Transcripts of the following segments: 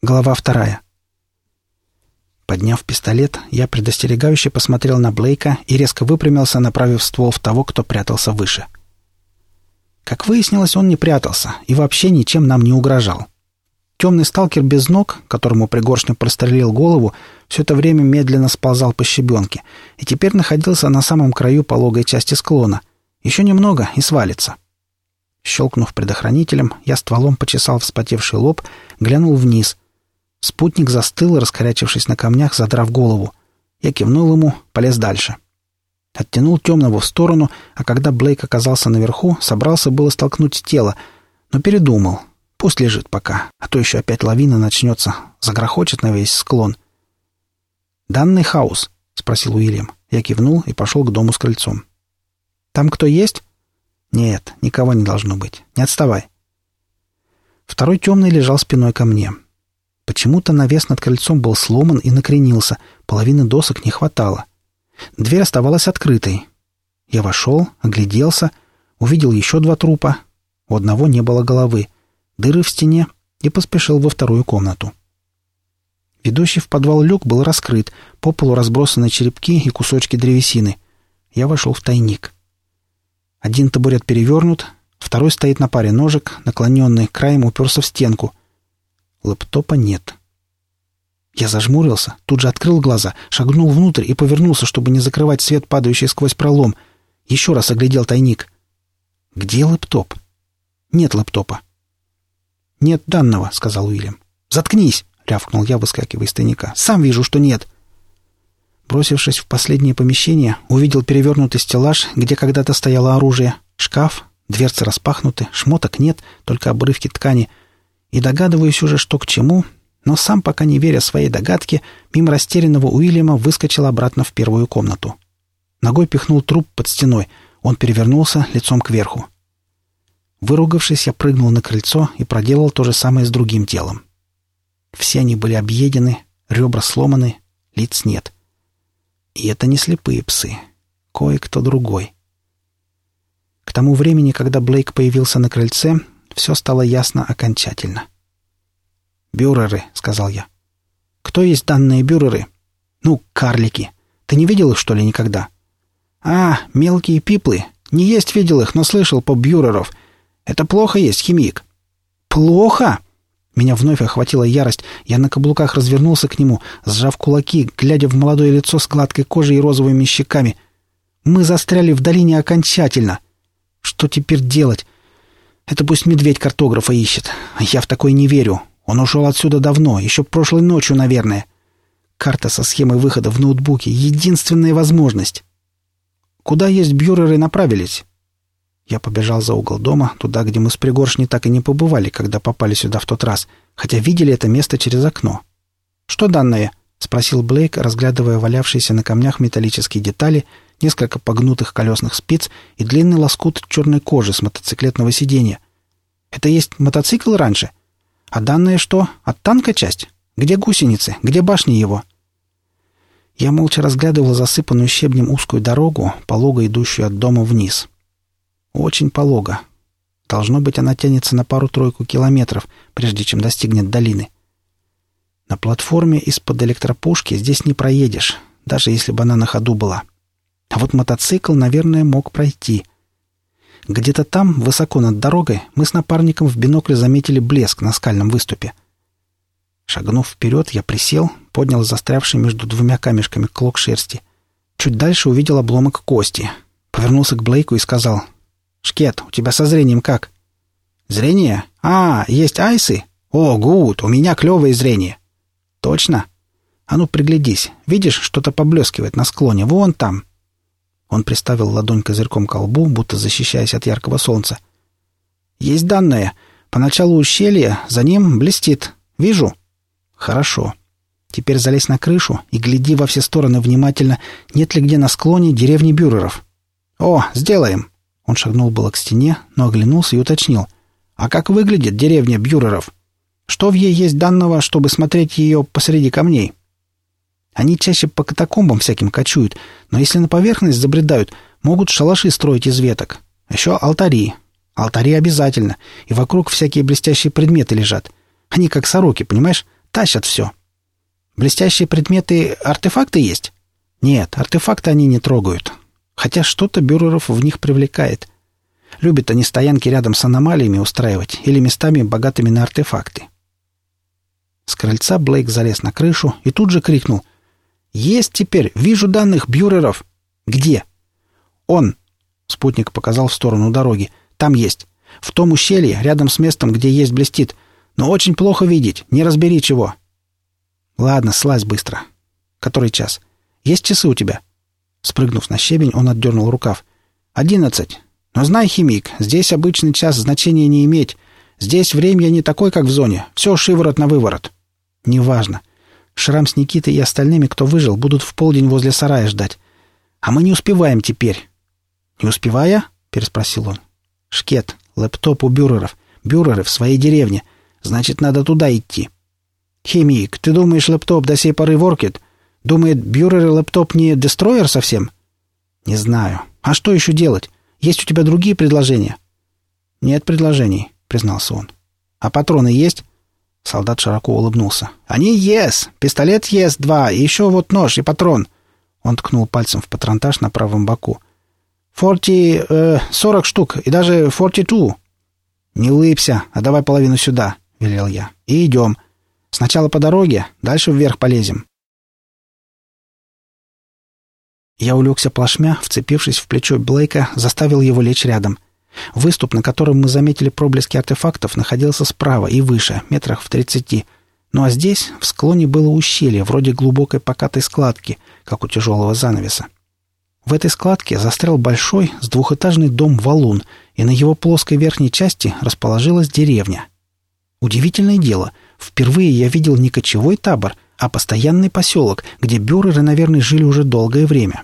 Глава вторая. Подняв пистолет, я предостерегающе посмотрел на Блейка и резко выпрямился, направив ствол в того, кто прятался выше. Как выяснилось, он не прятался и вообще ничем нам не угрожал. Темный сталкер без ног, которому пригоршню прострелил голову, все это время медленно сползал по щебенке и теперь находился на самом краю пологой части склона. Еще немного и свалится. Щелкнув предохранителем, я стволом почесал вспотевший лоб, глянул вниз — Спутник застыл, раскорячившись на камнях, задрав голову. Я кивнул ему, полез дальше. Оттянул темного в сторону, а когда Блейк оказался наверху, собрался было столкнуть тело, но передумал. Пусть лежит пока, а то еще опять лавина начнется, загрохочет на весь склон. «Данный хаос?» — спросил Уильям. Я кивнул и пошел к дому с крыльцом. «Там кто есть?» «Нет, никого не должно быть. Не отставай». Второй темный лежал спиной ко мне. Почему-то навес над крыльцом был сломан и накренился, половины досок не хватало. Дверь оставалась открытой. Я вошел, огляделся, увидел еще два трупа. У одного не было головы, дыры в стене, и поспешил во вторую комнату. Ведущий в подвал люк был раскрыт, по полу разбросаны черепки и кусочки древесины. Я вошел в тайник. Один табурет перевернут, второй стоит на паре ножек, наклоненный краем уперся в стенку. Лэптопа нет. Я зажмурился, тут же открыл глаза, шагнул внутрь и повернулся, чтобы не закрывать свет, падающий сквозь пролом. Еще раз оглядел тайник. «Где лэптоп?» «Нет лэптопа». «Нет данного», — сказал Уильям. «Заткнись!» — рявкнул я, выскакивая из тайника. «Сам вижу, что нет». Бросившись в последнее помещение, увидел перевернутый стеллаж, где когда-то стояло оружие, шкаф, дверцы распахнуты, шмоток нет, только обрывки ткани — и догадываюсь уже, что к чему, но сам, пока не веря своей догадке, мимо растерянного Уильяма выскочил обратно в первую комнату. Ногой пихнул труп под стеной. Он перевернулся лицом кверху. Выругавшись, я прыгнул на крыльцо и проделал то же самое с другим телом. Все они были объедены, ребра сломаны, лиц нет. И это не слепые псы. Кое-кто другой. К тому времени, когда Блейк появился на крыльце, все стало ясно окончательно. «Бюреры», — сказал я. «Кто есть данные бюреры?» «Ну, карлики. Ты не видел их, что ли, никогда?» «А, мелкие пиплы. Не есть видел их, но слышал по бюреров. Это плохо есть, химик». «Плохо?» Меня вновь охватила ярость. Я на каблуках развернулся к нему, сжав кулаки, глядя в молодое лицо с гладкой кожей и розовыми щеками. «Мы застряли в долине окончательно. Что теперь делать? Это пусть медведь картографа ищет. Я в такой не верю. Он ушел отсюда давно, еще прошлой ночью, наверное. Карта со схемой выхода в ноутбуке — единственная возможность. Куда есть бюреры направились? Я побежал за угол дома, туда, где мы с пригоршней так и не побывали, когда попали сюда в тот раз, хотя видели это место через окно. «Что данные?» — спросил Блейк, разглядывая валявшиеся на камнях металлические детали — несколько погнутых колесных спиц и длинный лоскут черной кожи с мотоциклетного сиденья. Это есть мотоцикл раньше? А данные что? От танка часть? Где гусеницы? Где башни его?» Я молча разглядывал засыпанную щебнем узкую дорогу, полого идущую от дома вниз. Очень полого. Должно быть, она тянется на пару-тройку километров, прежде чем достигнет долины. На платформе из-под электропушки здесь не проедешь, даже если бы она на ходу была. — а вот мотоцикл, наверное, мог пройти. Где-то там, высоко над дорогой, мы с напарником в бинокле заметили блеск на скальном выступе. Шагнув вперед, я присел, поднял застрявший между двумя камешками клок шерсти. Чуть дальше увидел обломок кости. Повернулся к Блейку и сказал. «Шкет, у тебя со зрением как?» «Зрение? А, есть айсы? О, гуд, у меня клевое зрение». «Точно? А ну, приглядись. Видишь, что-то поблескивает на склоне, вон там». Он приставил ладонь козырьком к колбу, будто защищаясь от яркого солнца. «Есть данные. Поначалу ущелье, за ним блестит. Вижу». «Хорошо. Теперь залезь на крышу и гляди во все стороны внимательно, нет ли где на склоне деревни Бюреров». «О, сделаем!» Он шагнул было к стене, но оглянулся и уточнил. «А как выглядит деревня Бюреров? Что в ей есть данного, чтобы смотреть ее посреди камней?» Они чаще по катакомбам всяким кочуют, но если на поверхность забредают, могут шалаши строить из веток. Еще алтари. Алтари обязательно. И вокруг всякие блестящие предметы лежат. Они как сороки, понимаешь? Тащат все. Блестящие предметы, артефакты есть? Нет, артефакты они не трогают. Хотя что-то бюреров в них привлекает. Любят они стоянки рядом с аномалиями устраивать или местами, богатыми на артефакты. С крыльца Блейк залез на крышу и тут же крикнул. «Есть теперь! Вижу данных бюреров!» «Где?» «Он!» — спутник показал в сторону дороги. «Там есть. В том ущелье, рядом с местом, где есть блестит. Но очень плохо видеть, не разбери чего». «Ладно, слазь быстро. Который час? Есть часы у тебя?» Спрыгнув на щебень, он отдернул рукав. «Одиннадцать. Но знай, химик, здесь обычный час значения не иметь. Здесь время не такое, как в зоне. Все шиворот на выворот». «Неважно. Шрам с Никитой и остальными, кто выжил, будут в полдень возле сарая ждать. А мы не успеваем теперь». «Не успевая?» — переспросил он. «Шкет, лэптоп у бюреров. Бюреры в своей деревне. Значит, надо туда идти». «Химик, ты думаешь, лэптоп до сей поры воркет? Думает, бюрер лэптоп не дестроер совсем?» «Не знаю. А что еще делать? Есть у тебя другие предложения?» «Нет предложений», — признался он. «А патроны есть?» Солдат широко улыбнулся. «Они ес! Пистолет ес два, и еще вот нож и патрон!» Он ткнул пальцем в патронтаж на правом боку. «Форти... Э, сорок штук, и даже форти-ту!» «Не улыбся, а давай половину сюда», — велел я. «И идем. Сначала по дороге, дальше вверх полезем». Я улегся плашмя, вцепившись в плечо Блейка, заставил его лечь рядом. Выступ, на котором мы заметили проблески артефактов, находился справа и выше, метрах в тридцати. Ну а здесь, в склоне, было ущелье, вроде глубокой покатой складки, как у тяжелого занавеса. В этой складке застрял большой, с двухэтажный дом-валун, и на его плоской верхней части расположилась деревня. Удивительное дело, впервые я видел не кочевой табор, а постоянный поселок, где бюреры, наверное, жили уже долгое время.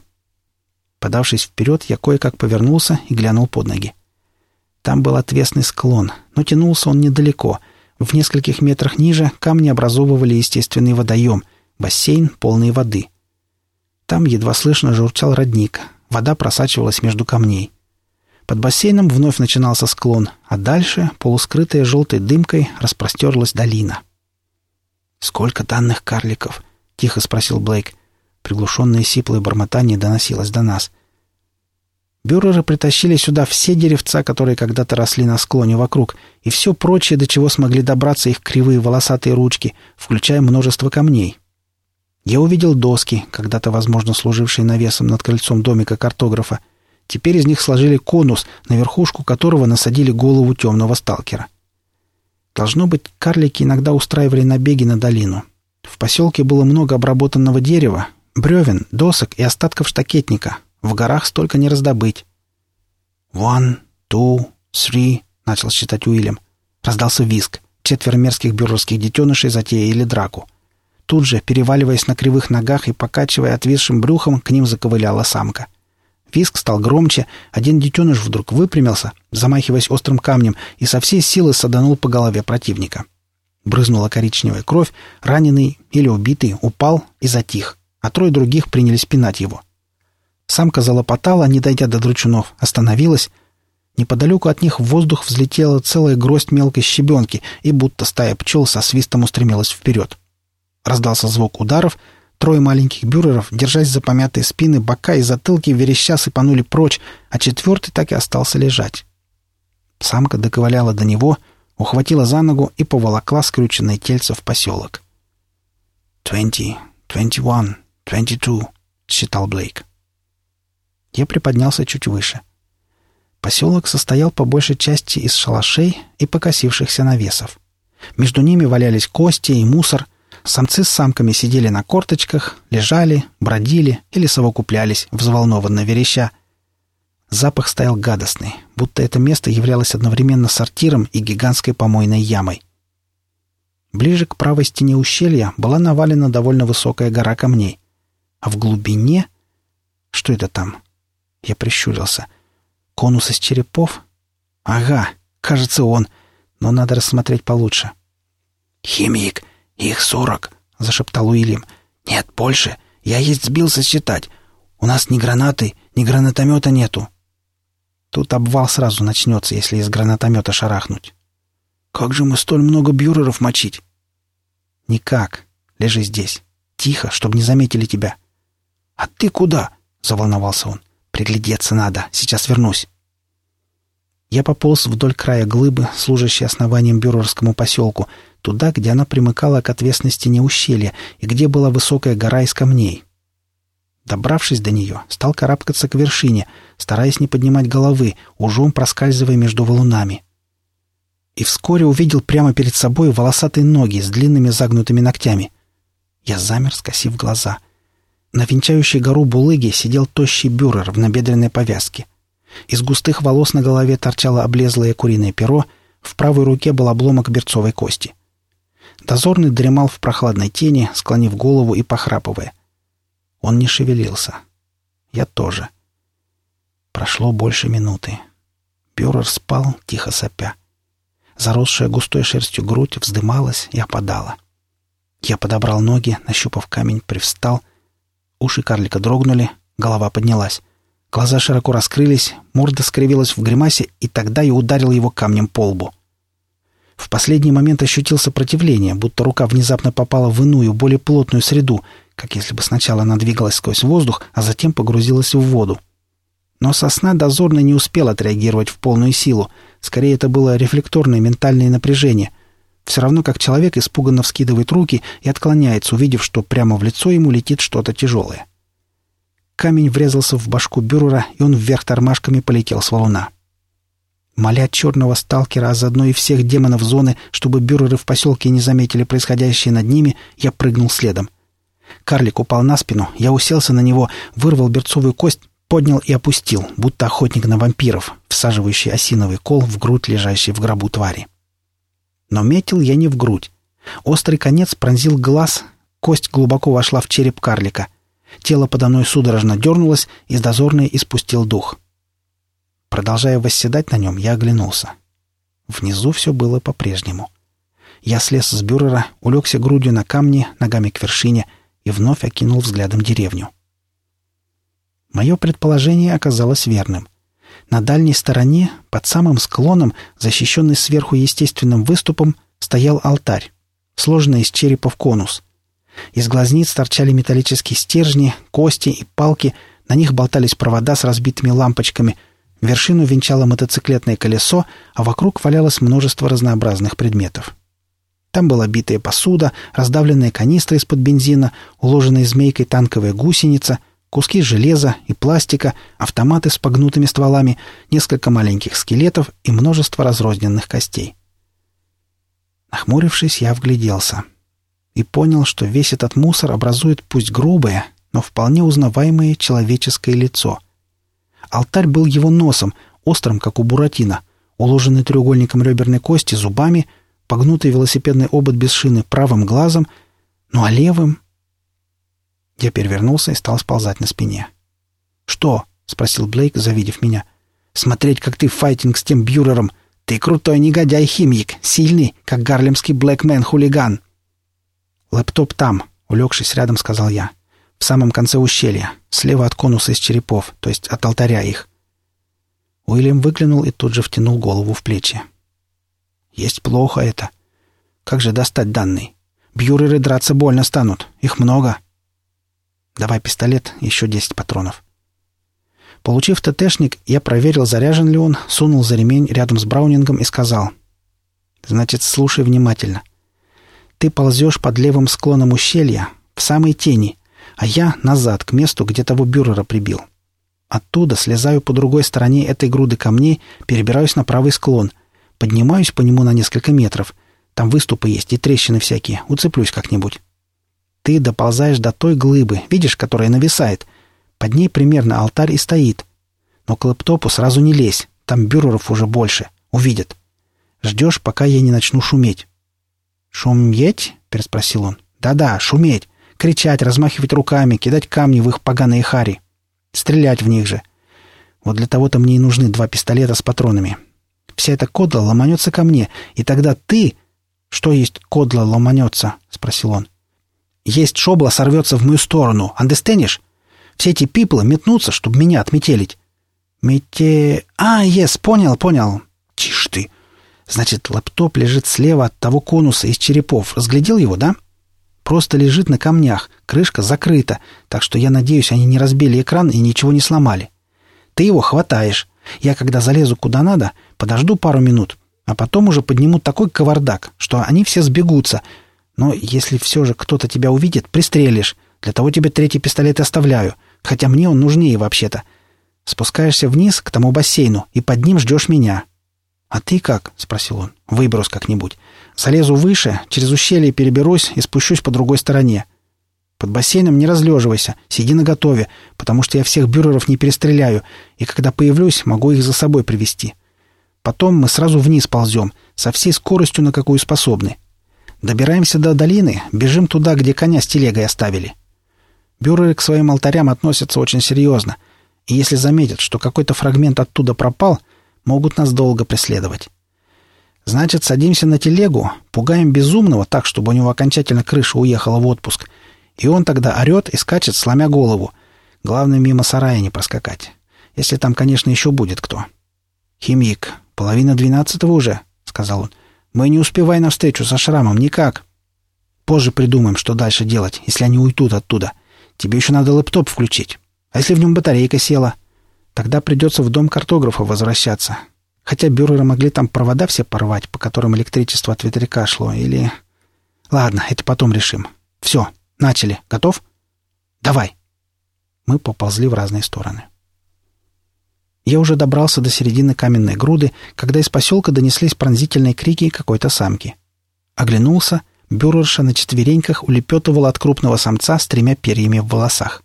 Подавшись вперед, я кое-как повернулся и глянул под ноги. Там был отвесный склон, но тянулся он недалеко. В нескольких метрах ниже камни образовывали естественный водоем, бассейн, полный воды. Там едва слышно журчал родник, вода просачивалась между камней. Под бассейном вновь начинался склон, а дальше, полускрытая желтой дымкой, распростерлась долина. «Сколько данных карликов?» — тихо спросил Блейк. Приглушенное сиплое бормотание доносилось до нас. Бюреры притащили сюда все деревца, которые когда-то росли на склоне вокруг, и все прочее, до чего смогли добраться их кривые волосатые ручки, включая множество камней. Я увидел доски, когда-то, возможно, служившие навесом над крыльцом домика картографа. Теперь из них сложили конус, на верхушку которого насадили голову темного сталкера. Должно быть, карлики иногда устраивали набеги на долину. В поселке было много обработанного дерева, Бревен, досок и остатков штакетника. В горах столько не раздобыть. «One, two, three», — начал считать Уильям. Раздался виск. Четверо мерзких бюрерских детенышей затеяли драку. Тут же, переваливаясь на кривых ногах и покачивая отвисшим брюхом, к ним заковыляла самка. Виск стал громче, один детеныш вдруг выпрямился, замахиваясь острым камнем, и со всей силы саданул по голове противника. Брызнула коричневая кровь, раненый или убитый упал и затих а трое других принялись пинать его. Самка залопотала, не дойдя до дручунов, остановилась. Неподалеку от них в воздух взлетела целая гроздь мелкой щебенки, и будто стая пчел со свистом устремилась вперед. Раздался звук ударов, трое маленьких бюреров, держась за помятые спины, бока и затылки, вереща сыпанули прочь, а четвертый так и остался лежать. Самка доковыляла до него, ухватила за ногу и поволокла скрюченное тельце в поселок. «Twenty, twenty-one», «Twenty two», — считал Блейк. Я приподнялся чуть выше. Поселок состоял по большей части из шалашей и покосившихся навесов. Между ними валялись кости и мусор. Самцы с самками сидели на корточках, лежали, бродили или совокуплялись, взволнованно вереща. Запах стоял гадостный, будто это место являлось одновременно сортиром и гигантской помойной ямой. Ближе к правой стене ущелья была навалена довольно высокая гора камней. А в глубине... Что это там? Я прищурился. Конус из черепов? Ага, кажется, он. Но надо рассмотреть получше. «Химик, их сорок!» — зашептал Уильям. «Нет, больше. Я есть сбился считать. У нас ни гранаты, ни гранатомета нету». Тут обвал сразу начнется, если из гранатомета шарахнуть. «Как же мы столь много бюреров мочить?» «Никак. Лежи здесь. Тихо, чтобы не заметили тебя». «А ты куда?» — заволновался он. «Приглядеться надо. Сейчас вернусь». Я пополз вдоль края глыбы, служащей основанием бюрерскому поселку, туда, где она примыкала к отвесной стене ущелья и где была высокая гора из камней. Добравшись до нее, стал карабкаться к вершине, стараясь не поднимать головы, ужом проскальзывая между валунами. И вскоре увидел прямо перед собой волосатые ноги с длинными загнутыми ногтями. Я замер, скосив глаза. На венчающей гору булыги сидел тощий бюрер в набедренной повязке. Из густых волос на голове торчало облезлое куриное перо, в правой руке был обломок берцовой кости. Дозорный дремал в прохладной тени, склонив голову и похрапывая — он не шевелился. Я тоже. Прошло больше минуты. Бюрер спал, тихо сопя. Заросшая густой шерстью грудь вздымалась и опадала. Я подобрал ноги, нащупав камень, привстал. Уши карлика дрогнули, голова поднялась. Глаза широко раскрылись, морда скривилась в гримасе, и тогда я ударил его камнем по лбу. В последний момент ощутил сопротивление, будто рука внезапно попала в иную, более плотную среду, как если бы сначала она двигалась сквозь воздух, а затем погрузилась в воду. Но сосна дозорно не успел отреагировать в полную силу. Скорее, это было рефлекторное ментальное напряжение. Все равно, как человек испуганно вскидывает руки и отклоняется, увидев, что прямо в лицо ему летит что-то тяжелое. Камень врезался в башку Бюрера, и он вверх тормашками полетел с валуна. Моля черного сталкера, а заодно и всех демонов зоны, чтобы бюреры в поселке не заметили происходящее над ними, я прыгнул следом. Карлик упал на спину, я уселся на него, вырвал берцовую кость, поднял и опустил, будто охотник на вампиров, всаживающий осиновый кол в грудь, лежащей в гробу твари. Но метил я не в грудь. Острый конец пронзил глаз, кость глубоко вошла в череп карлика. Тело подо мной судорожно дернулось, и дозорный испустил дух. Продолжая восседать на нем, я оглянулся. Внизу все было по-прежнему. Я слез с бюрера, улегся грудью на камни, ногами к вершине — и вновь окинул взглядом деревню. Мое предположение оказалось верным. На дальней стороне, под самым склоном, защищенный сверху естественным выступом, стоял алтарь, сложенный из черепов конус. Из глазниц торчали металлические стержни, кости и палки, на них болтались провода с разбитыми лампочками, вершину венчало мотоциклетное колесо, а вокруг валялось множество разнообразных предметов. Там была битая посуда, раздавленная канистра из-под бензина, уложенная змейкой танковая гусеница, куски железа и пластика, автоматы с погнутыми стволами, несколько маленьких скелетов и множество разрозненных костей. Нахмурившись, я вгляделся и понял, что весь этот мусор образует пусть грубое, но вполне узнаваемое человеческое лицо. Алтарь был его носом, острым, как у Буратино, уложенный треугольником реберной кости зубами — погнутый велосипедный обод без шины правым глазом, ну а левым... Я перевернулся и стал сползать на спине. «Что?» — спросил Блейк, завидев меня. «Смотреть, как ты файтинг с тем Бьюрером. Ты крутой негодяй-химик, сильный, как гарлемский блэкмен-хулиган». «Лэптоп там», — улегшись рядом, сказал я. «В самом конце ущелья, слева от конуса из черепов, то есть от алтаря их». Уильям выглянул и тут же втянул голову в плечи. Есть плохо это. Как же достать данные? Бьюреры драться больно станут. Их много. Давай пистолет, еще десять патронов. Получив ТТшник, я проверил, заряжен ли он, сунул за ремень рядом с Браунингом и сказал. «Значит, слушай внимательно. Ты ползешь под левым склоном ущелья, в самой тени, а я назад, к месту, где того бюрера прибил. Оттуда слезаю по другой стороне этой груды камней, перебираюсь на правый склон — Поднимаюсь по нему на несколько метров. Там выступы есть и трещины всякие. Уцеплюсь как-нибудь. Ты доползаешь до той глыбы, видишь, которая нависает. Под ней примерно алтарь и стоит. Но к лэптопу сразу не лезь. Там бюреров уже больше. Увидят. Ждешь, пока я не начну шуметь. «Шуметь?» — переспросил он. «Да-да, шуметь. Кричать, размахивать руками, кидать камни в их поганые хари. Стрелять в них же. Вот для того-то мне и нужны два пистолета с патронами. Вся эта кодла ломанется ко мне, и тогда ты... Что есть кодла ломанется? — спросил он. Есть шобла сорвется в мою сторону. Андестенишь? Все эти пиплы метнутся, чтобы меня отметелить. Мете... А, ес, понял, понял. Тише ты. Значит, лаптоп лежит слева от того конуса из черепов. Разглядел его, да? Просто лежит на камнях, крышка закрыта, так что я надеюсь, они не разбили экран и ничего не сломали. Ты его хватаешь. Я, когда залезу куда надо, подожду пару минут, а потом уже подниму такой кавардак, что они все сбегутся. Но если все же кто-то тебя увидит, пристрелишь. Для того тебе третий пистолет оставляю, хотя мне он нужнее вообще-то. Спускаешься вниз к тому бассейну и под ним ждешь меня. «А ты как?» — спросил он. «Выберус как-нибудь. Залезу выше, через ущелье переберусь и спущусь по другой стороне. Под бассейном не разлеживайся, сиди наготове, потому что я всех бюреров не перестреляю, и когда появлюсь, могу их за собой привести. Потом мы сразу вниз ползем, со всей скоростью, на какую способны. Добираемся до долины, бежим туда, где коня с телегой оставили. Бюреры к своим алтарям относятся очень серьезно, и если заметят, что какой-то фрагмент оттуда пропал — могут нас долго преследовать. Значит, садимся на телегу, пугаем безумного так, чтобы у него окончательно крыша уехала в отпуск, и он тогда орет и скачет, сломя голову. Главное, мимо сарая не проскакать. Если там, конечно, еще будет кто. «Химик, половина двенадцатого уже», — сказал он. «Мы не успеваем на встречу со шрамом, никак. Позже придумаем, что дальше делать, если они уйдут оттуда. Тебе еще надо лэптоп включить. А если в нем батарейка села?» Тогда придется в дом картографа возвращаться. Хотя бюреры могли там провода все порвать, по которым электричество от ветряка шло, или... Ладно, это потом решим. Все, начали. Готов? Давай. Мы поползли в разные стороны. Я уже добрался до середины каменной груды, когда из поселка донеслись пронзительные крики какой-то самки. Оглянулся, бюрерша на четвереньках улепетывала от крупного самца с тремя перьями в волосах.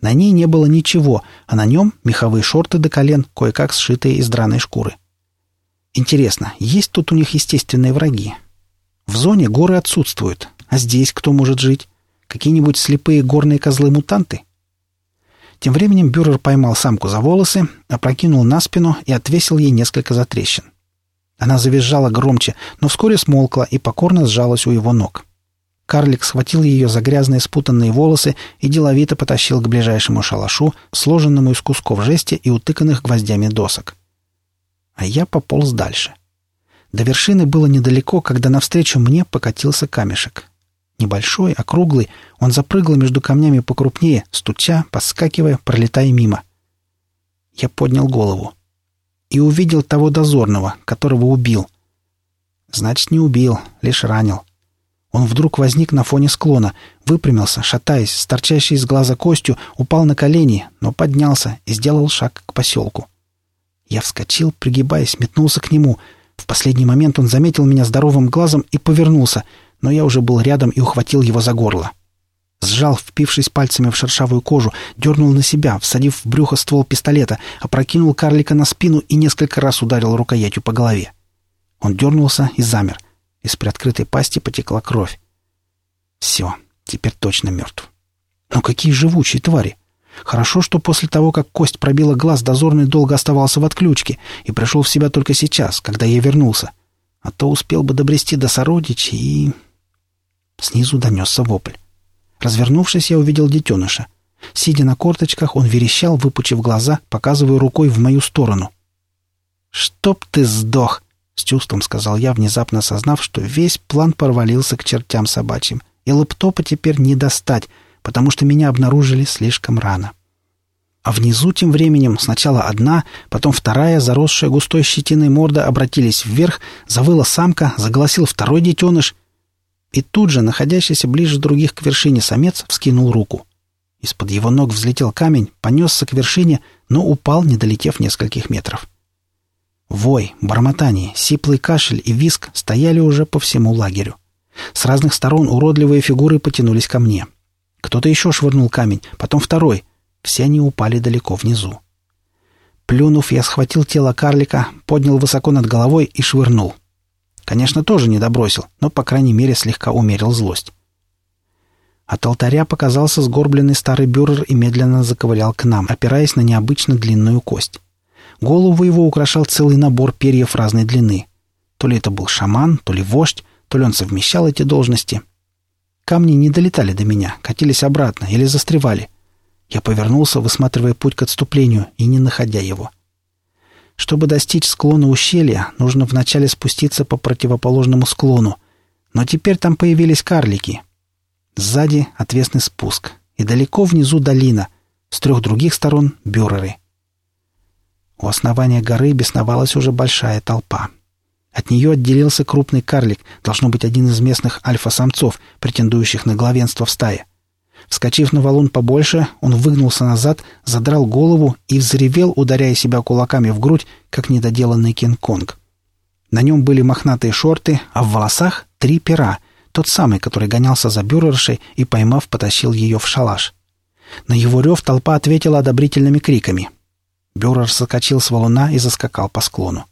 На ней не было ничего, а на нем меховые шорты до колен, кое-как сшитые из драной шкуры. Интересно, есть тут у них естественные враги? В зоне горы отсутствуют, а здесь кто может жить? Какие-нибудь слепые горные козлы-мутанты? Тем временем Бюрер поймал самку за волосы, опрокинул на спину и отвесил ей несколько затрещин. Она завизжала громче, но вскоре смолкла и покорно сжалась у его ног. Карлик схватил ее за грязные спутанные волосы и деловито потащил к ближайшему шалашу, сложенному из кусков жести и утыканных гвоздями досок. А я пополз дальше. До вершины было недалеко, когда навстречу мне покатился камешек. Небольшой, округлый, он запрыгал между камнями покрупнее, стуча, подскакивая, пролетая мимо. Я поднял голову и увидел того дозорного, которого убил. Значит, не убил, лишь ранил. Он вдруг возник на фоне склона, выпрямился, шатаясь, с торчащей из глаза костью, упал на колени, но поднялся и сделал шаг к поселку. Я вскочил, пригибаясь, метнулся к нему. В последний момент он заметил меня здоровым глазом и повернулся, но я уже был рядом и ухватил его за горло. Сжал, впившись пальцами в шершавую кожу, дернул на себя, всадив в брюхо ствол пистолета, опрокинул карлика на спину и несколько раз ударил рукоятью по голове. Он дернулся и замер. Из приоткрытой пасти потекла кровь. Все, теперь точно мертв. Но какие живучие твари! Хорошо, что после того, как кость пробила глаз, дозорный долго оставался в отключке и пришел в себя только сейчас, когда я вернулся. А то успел бы добрести до сородичей и... Снизу донесся вопль. Развернувшись, я увидел детеныша. Сидя на корточках, он верещал, выпучив глаза, показывая рукой в мою сторону. «Чтоб ты сдох!» С чувством сказал я, внезапно осознав, что весь план провалился к чертям собачьим, и лэптопа теперь не достать, потому что меня обнаружили слишком рано. А внизу тем временем сначала одна, потом вторая, заросшая густой щетиной морда, обратились вверх, завыла самка, заголосил второй детеныш, и тут же, находящийся ближе других к вершине самец, вскинул руку. Из-под его ног взлетел камень, понесся к вершине, но упал, не долетев нескольких метров. — Вой, бормотание, сиплый кашель и виск стояли уже по всему лагерю. С разных сторон уродливые фигуры потянулись ко мне. Кто-то еще швырнул камень, потом второй. Все они упали далеко внизу. Плюнув, я схватил тело карлика, поднял высоко над головой и швырнул. Конечно, тоже не добросил, но, по крайней мере, слегка умерил злость. От алтаря показался сгорбленный старый бюрер и медленно заковылял к нам, опираясь на необычно длинную кость. Голову его украшал целый набор перьев разной длины. То ли это был шаман, то ли вождь, то ли он совмещал эти должности. Камни не долетали до меня, катились обратно или застревали. Я повернулся, высматривая путь к отступлению и не находя его. Чтобы достичь склона ущелья, нужно вначале спуститься по противоположному склону. Но теперь там появились карлики. Сзади отвесный спуск, и далеко внизу долина, с трех других сторон — бюреры. У основания горы бесновалась уже большая толпа. От нее отделился крупный карлик, должно быть один из местных альфа-самцов, претендующих на главенство в стае. Вскочив на валун побольше, он выгнулся назад, задрал голову и взревел, ударяя себя кулаками в грудь, как недоделанный Кинг-Конг. На нем были мохнатые шорты, а в волосах — три пера, тот самый, который гонялся за бюрершей и, поймав, потащил ее в шалаш. На его рев толпа ответила одобрительными криками. Бюрер соскочил с валуна и заскакал по склону.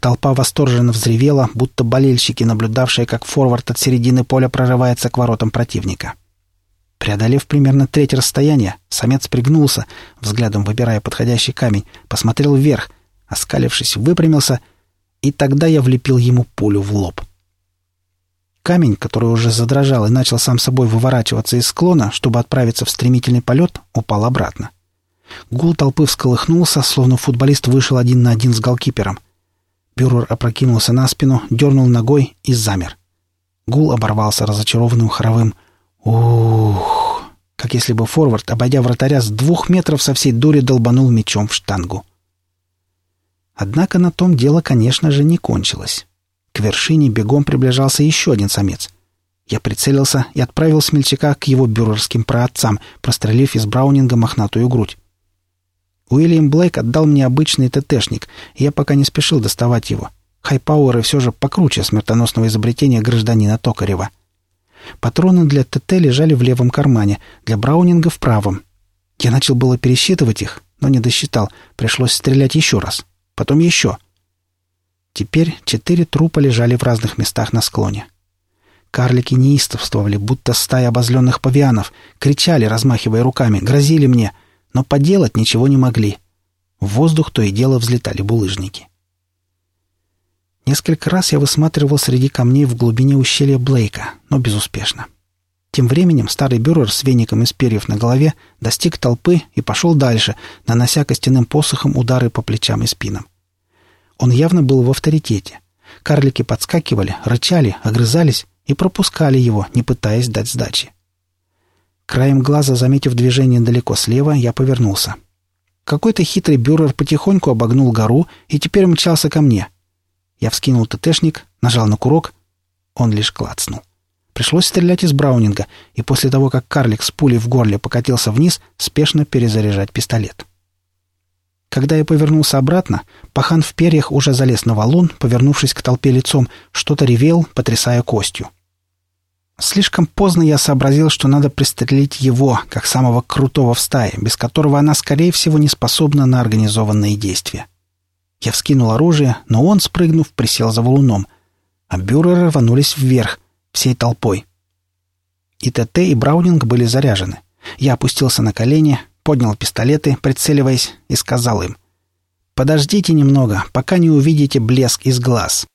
Толпа восторженно взревела, будто болельщики, наблюдавшие, как форвард от середины поля прорывается к воротам противника. Преодолев примерно треть расстояния, самец пригнулся, взглядом выбирая подходящий камень, посмотрел вверх, оскалившись, выпрямился, и тогда я влепил ему пулю в лоб. Камень, который уже задрожал и начал сам собой выворачиваться из склона, чтобы отправиться в стремительный полет, упал обратно. Гул толпы всколыхнулся, словно футболист вышел один на один с голкипером. Бюрер опрокинулся на спину, дернул ногой и замер. Гул оборвался разочарованным хоровым Ух! Как если бы форвард, обойдя вратаря с двух метров со всей дури, долбанул мечом в штангу. Однако на том дело, конечно же, не кончилось. К вершине бегом приближался еще один самец. Я прицелился и отправил смельчака к его бюрерским праотцам, прострелив из браунинга мохнатую грудь. Уильям Блейк отдал мне обычный ТТшник, и я пока не спешил доставать его. Хайпауэры все же покруче смертоносного изобретения гражданина Токарева — Патроны для ТТ лежали в левом кармане, для Браунинга в правом. Я начал было пересчитывать их, но не досчитал. Пришлось стрелять еще раз. Потом еще. Теперь четыре трупа лежали в разных местах на склоне. Карлики неистовствовали, будто стая обозленных павианов, кричали, размахивая руками, грозили мне, но поделать ничего не могли. В воздух то и дело взлетали булыжники. Несколько раз я высматривал среди камней в глубине ущелья Блейка, но безуспешно. Тем временем старый бюрер с веником из перьев на голове достиг толпы и пошел дальше, нанося костяным посохом удары по плечам и спинам. Он явно был в авторитете. Карлики подскакивали, рычали, огрызались и пропускали его, не пытаясь дать сдачи. Краем глаза, заметив движение далеко слева, я повернулся. Какой-то хитрый бюрер потихоньку обогнул гору и теперь мчался ко мне — я вскинул ТТшник, нажал на курок. Он лишь клацнул. Пришлось стрелять из Браунинга, и после того, как карлик с пулей в горле покатился вниз, спешно перезаряжать пистолет. Когда я повернулся обратно, пахан в перьях уже залез на валун, повернувшись к толпе лицом, что-то ревел, потрясая костью. Слишком поздно я сообразил, что надо пристрелить его, как самого крутого в стае, без которого она, скорее всего, не способна на организованные действия. Я вскинул оружие, но он, спрыгнув, присел за валуном, а бюреры рванулись вверх, всей толпой. И ТТ, и Браунинг были заряжены. Я опустился на колени, поднял пистолеты, прицеливаясь, и сказал им, «Подождите немного, пока не увидите блеск из глаз».